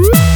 Woo!